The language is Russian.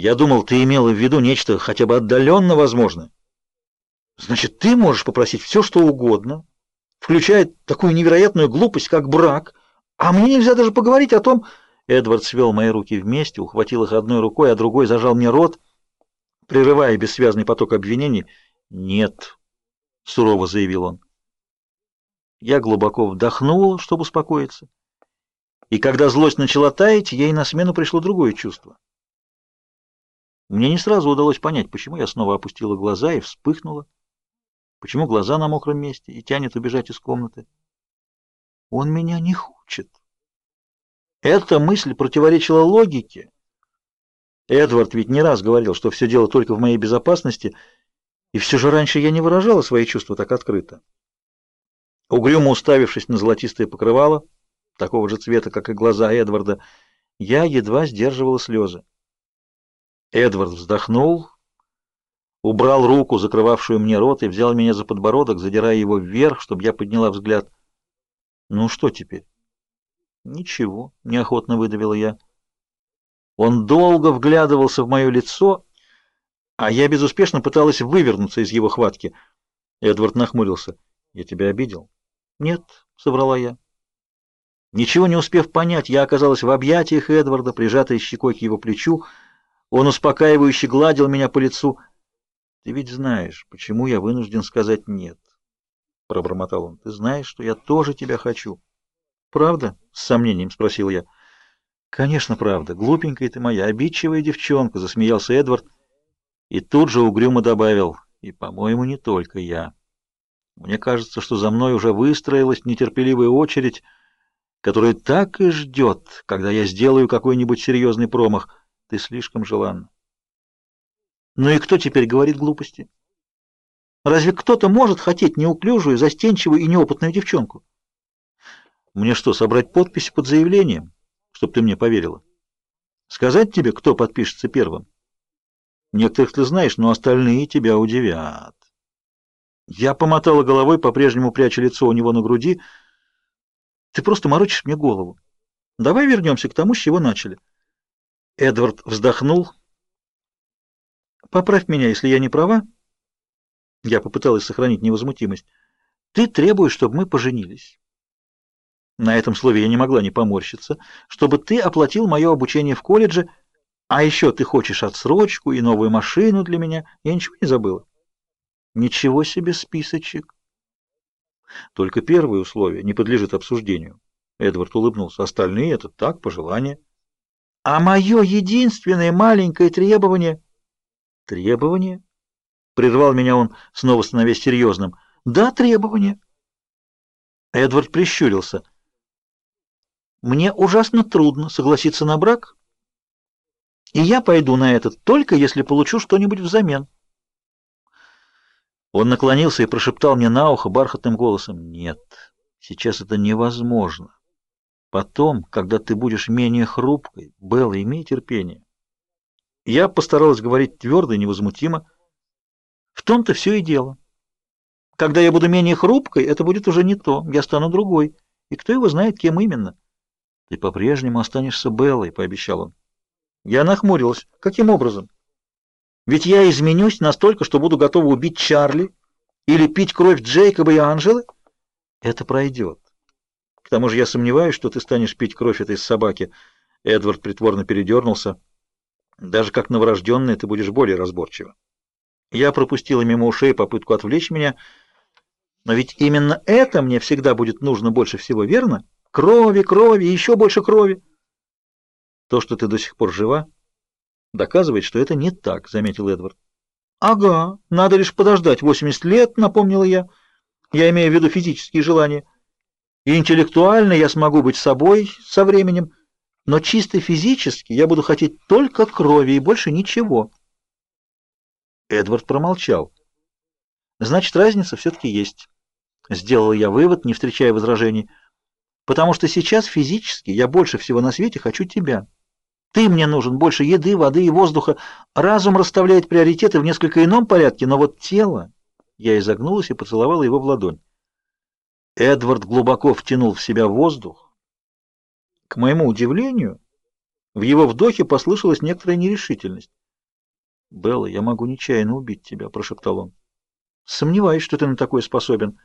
Я думал, ты имела в виду нечто хотя бы отдаленно возможное. Значит, ты можешь попросить все, что угодно, включая такую невероятную глупость, как брак, а мне нельзя даже поговорить о том... Эдвард свел мои руки вместе, ухватил их одной рукой, а другой зажал мне рот, прерывая бессвязный поток обвинений. «Нет», — сурово заявил он. Я глубоко вдохнул, чтобы успокоиться. И когда злость начала таять, ей на смену пришло другое чувство. Мне не сразу удалось понять, почему я снова опустила глаза и вспыхнула, почему глаза на мокром месте и тянет убежать из комнаты. Он меня не хочет. Эта мысль противоречила логике. Эдвард ведь не раз говорил, что все дело только в моей безопасности, и все же раньше я не выражала свои чувства так открыто. Угрюмо уставившись на золотистое покрывало, такого же цвета, как и глаза Эдварда, я едва сдерживала слезы. Эдвард вздохнул, убрал руку, закрывавшую мне рот, и взял меня за подбородок, задирая его вверх, чтобы я подняла взгляд. «Ну что теперь?» «Ничего», — неохотно выдавила я. Он долго вглядывался в мое лицо, а я безуспешно пыталась вывернуться из его хватки. Эдвард нахмурился. «Я тебя обидел?» «Нет», — соврала я. Ничего не успев понять, я оказалась в объятиях Эдварда, прижатой щекой к его плечу, — он успокаивающе гладил меня по лицу. «Ты ведь знаешь, почему я вынужден сказать «нет», — пробормотал он. «Ты знаешь, что я тоже тебя хочу». «Правда?» — с сомнением спросил я. «Конечно, правда. Глупенькая ты моя, обидчивая девчонка», — засмеялся Эдвард. И тут же угрюмо добавил. «И, по-моему, не только я. Мне кажется, что за мной уже выстроилась нетерпеливая очередь, которая так и ждет, когда я сделаю какой-нибудь серьезный промах». Ты слишком желанна. Ну и кто теперь говорит глупости? Разве кто-то может хотеть неуклюжую, застенчивую и неопытную девчонку? Мне что, собрать подпись под заявлением, чтобы ты мне поверила? Сказать тебе, кто подпишется первым? Некоторых ты знаешь, но остальные тебя удивят. Я помотала головой, по-прежнему пряча лицо у него на груди. Ты просто морочишь мне голову. Давай вернемся к тому, с чего начали. Эдвард вздохнул. «Поправь меня, если я не права». Я попыталась сохранить невозмутимость. «Ты требуешь, чтобы мы поженились». На этом слове я не могла не поморщиться. «Чтобы ты оплатил мое обучение в колледже, а еще ты хочешь отсрочку и новую машину для меня. Я ничего не забыла». «Ничего себе списочек!» «Только первое условие не подлежит обсуждению». Эдвард улыбнулся. «Остальные — это так, пожелания». А мое единственное маленькое требование... Требование? Прервал меня он, снова становясь серьезным. Да, требование. Эдвард прищурился. Мне ужасно трудно согласиться на брак, и я пойду на это только если получу что-нибудь взамен. Он наклонился и прошептал мне на ухо бархатным голосом. Нет, сейчас это невозможно. Потом, когда ты будешь менее хрупкой, Белла, имей терпение. Я постаралась говорить твердо и невозмутимо. В том-то все и дело. Когда я буду менее хрупкой, это будет уже не то, я стану другой. И кто его знает, кем именно? Ты по-прежнему останешься Беллой, пообещал он. Я нахмурилась. Каким образом? Ведь я изменюсь настолько, что буду готова убить Чарли или пить кровь Джейкоба и Анжелы. Это пройдет. К тому же я сомневаюсь, что ты станешь пить кровь этой собаки. Эдвард притворно передернулся. Даже как новорожденная ты будешь более разборчива. Я пропустила мимо ушей попытку отвлечь меня, но ведь именно это мне всегда будет нужно больше всего, верно? Крови, крови, еще больше крови. То, что ты до сих пор жива, доказывает, что это не так, заметил Эдвард. Ага, надо лишь подождать 80 лет, напомнила я. Я имею в виду физические желания. И интеллектуально я смогу быть собой со временем, но чисто физически я буду хотеть только крови и больше ничего. Эдвард промолчал. Значит, разница все-таки есть. Сделал я вывод, не встречая возражений. Потому что сейчас физически я больше всего на свете хочу тебя. Ты мне нужен больше еды, воды и воздуха. Разум расставляет приоритеты в несколько ином порядке, но вот тело... Я изогнулась и поцеловала его в ладонь. Эдвард глубоко втянул в себя воздух. К моему удивлению, в его вдохе послышалась некоторая нерешительность. «Белла, я могу нечаянно убить тебя», — прошептал он. «Сомневаюсь, что ты на такое способен».